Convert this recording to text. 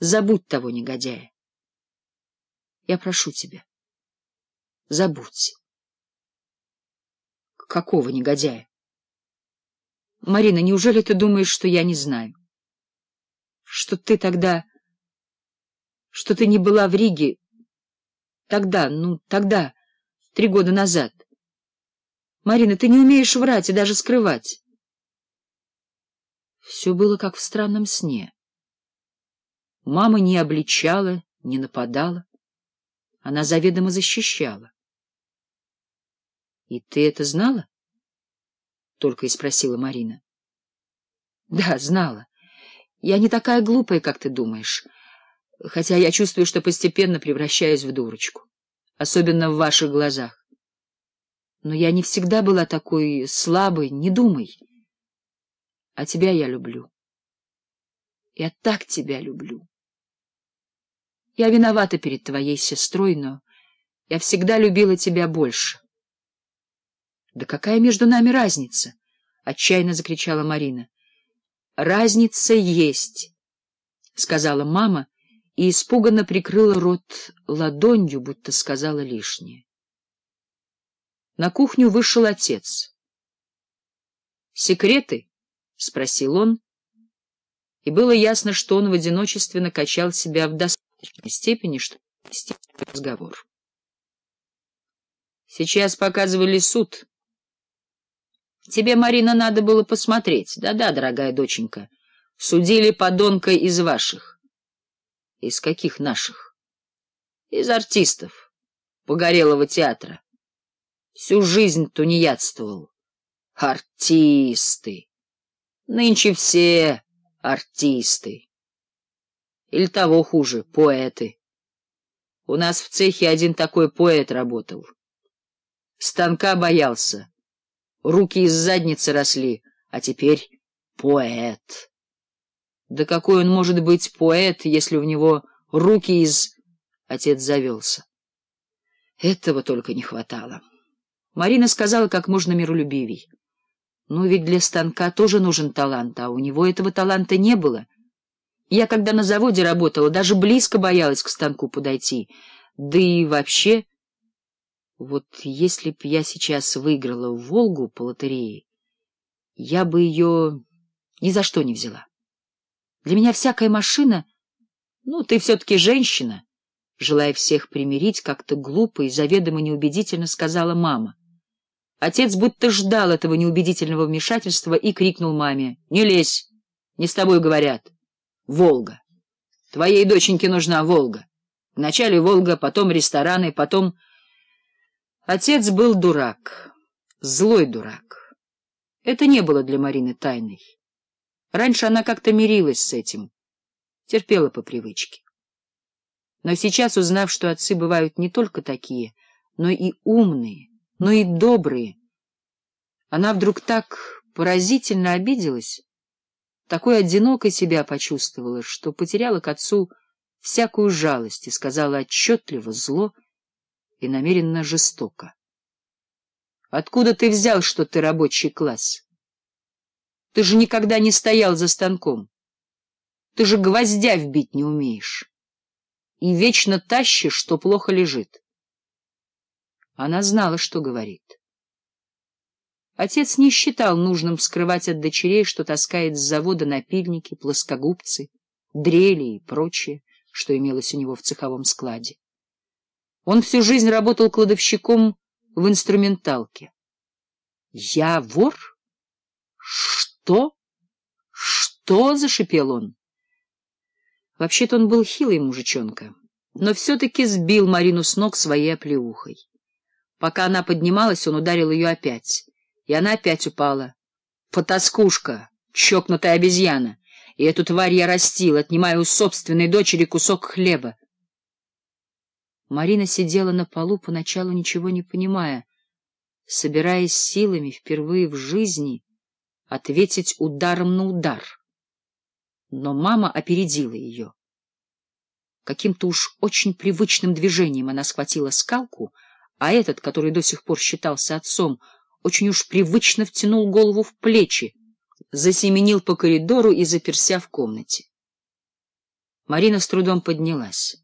Забудь того негодяя. Я прошу тебя, забудь. Какого негодяя? Марина, неужели ты думаешь, что я не знаю? Что ты тогда... Что ты не была в Риге тогда, ну, тогда, три года назад. Марина, ты не умеешь врать и даже скрывать. Все было как в странном сне. Мама не обличала, не нападала. Она заведомо защищала. — И ты это знала? — только и спросила Марина. — Да, знала. Я не такая глупая, как ты думаешь, хотя я чувствую, что постепенно превращаюсь в дурочку, особенно в ваших глазах. Но я не всегда была такой слабой, не думай. А тебя я люблю. Я так тебя люблю. Я виновата перед твоей сестрой, но я всегда любила тебя больше. — Да какая между нами разница? — отчаянно закричала Марина. — Разница есть, — сказала мама и испуганно прикрыла рот ладонью, будто сказала лишнее. На кухню вышел отец. — Секреты? — спросил он. И было ясно, что он в одиночестве накачал себя в достаточно степени, что разговор. Сейчас показывали суд. Тебе, Марина, надо было посмотреть. Да-да, дорогая доченька. Судили подонка из ваших. Из каких наших? Из артистов. Погорелого театра. Всю жизнь тунеядствовал. Артисты. Нынче все артисты. Или того хуже, поэты. У нас в цехе один такой поэт работал. Станка боялся. Руки из задницы росли, а теперь поэт. Да какой он может быть поэт, если у него руки из... Отец завелся. Этого только не хватало. Марина сказала как можно миролюбивей. Ну ведь для станка тоже нужен талант, а у него этого таланта не было — я, когда на заводе работала, даже близко боялась к станку подойти. Да и вообще... Вот если б я сейчас выиграла в «Волгу» по лотерее, я бы ее ни за что не взяла. Для меня всякая машина... Ну, ты все-таки женщина. Желая всех примирить, как-то глупо и заведомо неубедительно сказала мама. Отец будто ждал этого неубедительного вмешательства и крикнул маме. — Не лезь! Не с тобой говорят! — Волга. Твоей доченьке нужна Волга. Вначале Волга, потом рестораны, потом... Отец был дурак, злой дурак. Это не было для Марины тайной. Раньше она как-то мирилась с этим, терпела по привычке. Но сейчас, узнав, что отцы бывают не только такие, но и умные, но и добрые, она вдруг так поразительно обиделась, такой одинокой себя почувствовала, что потеряла к отцу всякую жалость и сказала отчетливо, зло и намеренно жестоко. — Откуда ты взял, что ты рабочий класс? Ты же никогда не стоял за станком. Ты же гвоздя вбить не умеешь. И вечно тащишь, что плохо лежит. Она знала, что говорит. Отец не считал нужным скрывать от дочерей, что таскает с завода напильники, плоскогубцы, дрели и прочее, что имелось у него в цеховом складе. Он всю жизнь работал кладовщиком в инструменталке. — Я вор? Что? Что? — зашипел он. Вообще-то он был хилый мужичонка, но все-таки сбил Марину с ног своей оплеухой. Пока она поднималась, он ударил ее опять и она опять упала. Потаскушка, чокнутая обезьяна, и эту тварь я растил, отнимая у собственной дочери кусок хлеба. Марина сидела на полу, поначалу ничего не понимая, собираясь силами впервые в жизни ответить ударом на удар. Но мама опередила ее. Каким-то уж очень привычным движением она схватила скалку, а этот, который до сих пор считался отцом, — очень уж привычно втянул голову в плечи, засеменил по коридору и заперся в комнате. Марина с трудом поднялась.